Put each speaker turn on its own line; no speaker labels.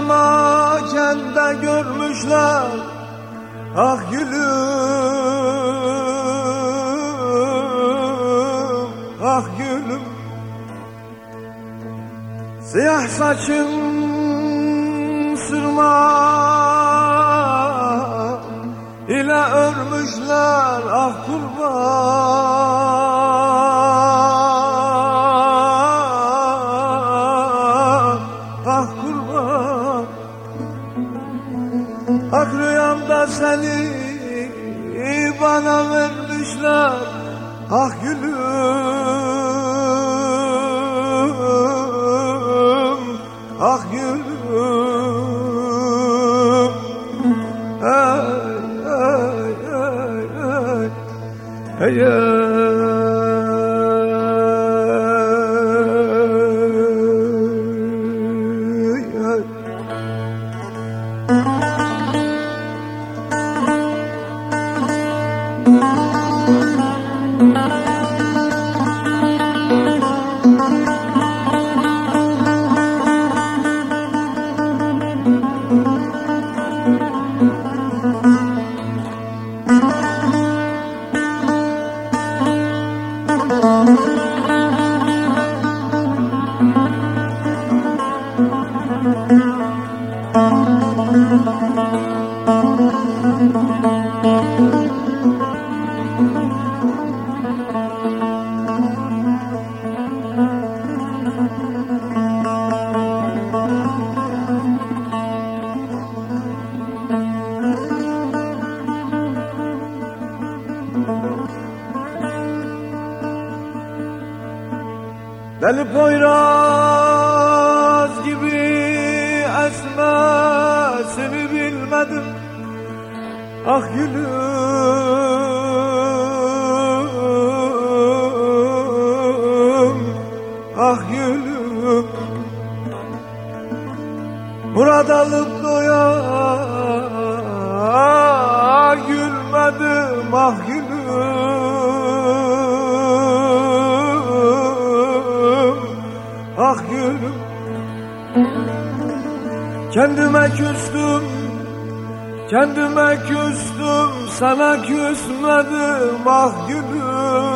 makende görmüşler. Ah gülüm Ah gülüm. Siyah saçın sırma ile örmüşler. Ah kurban Ah rüyamda seni bana vermişler. Ah gülüm ah gülüm. Ay ay ay ay ay دل پایراز gibi esmer esmesini bilmedim. Ah gülüm Ah gülüm. Murad alıp doya gülmedim ah gülüm. Ah gülüm Kendime küstüm Kendime küstüm Sana küsmedim ah gülüm